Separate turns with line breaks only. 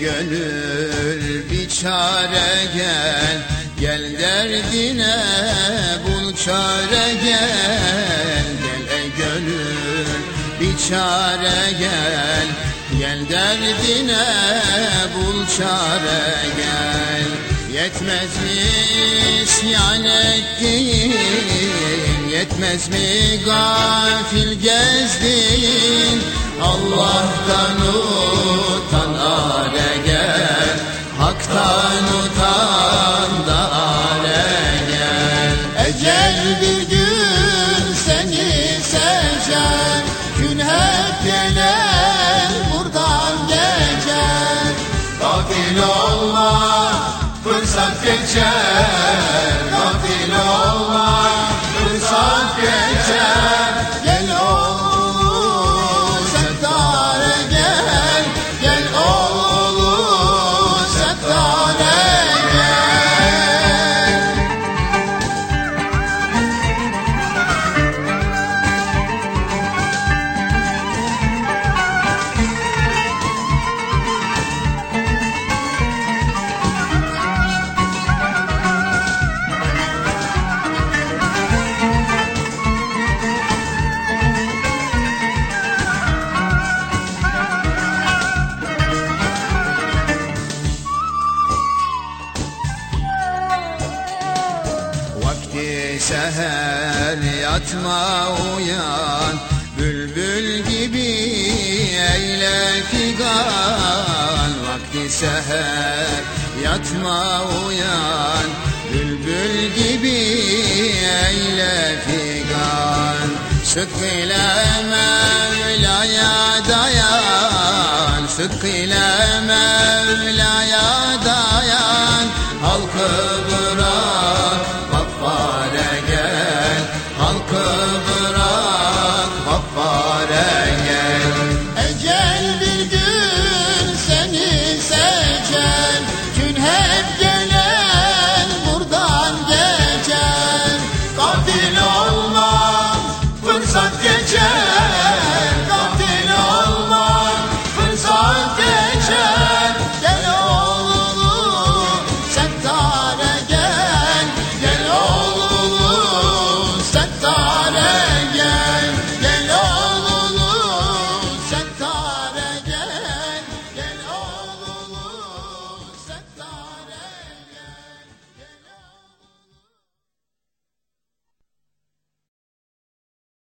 gönül bir çare gel. Gel derdine bul çare gel. Gel ey gönül bir çare gel. Gel derdine bul çare gel. Yetmez mi isyan ettiğin Yetmez mi gafil gezdin? Allah'tan utan bir gün seni seçer Gün hep gelir buradan geçer. Gafil olma fırsat geçer seher yatma uyan. Bülbül gibi eyle figan. Vakti seher yatma uyan. Bülbül gibi eyle figan. Sık ile Mevla'ya dayan. Sık ile Mevla'ya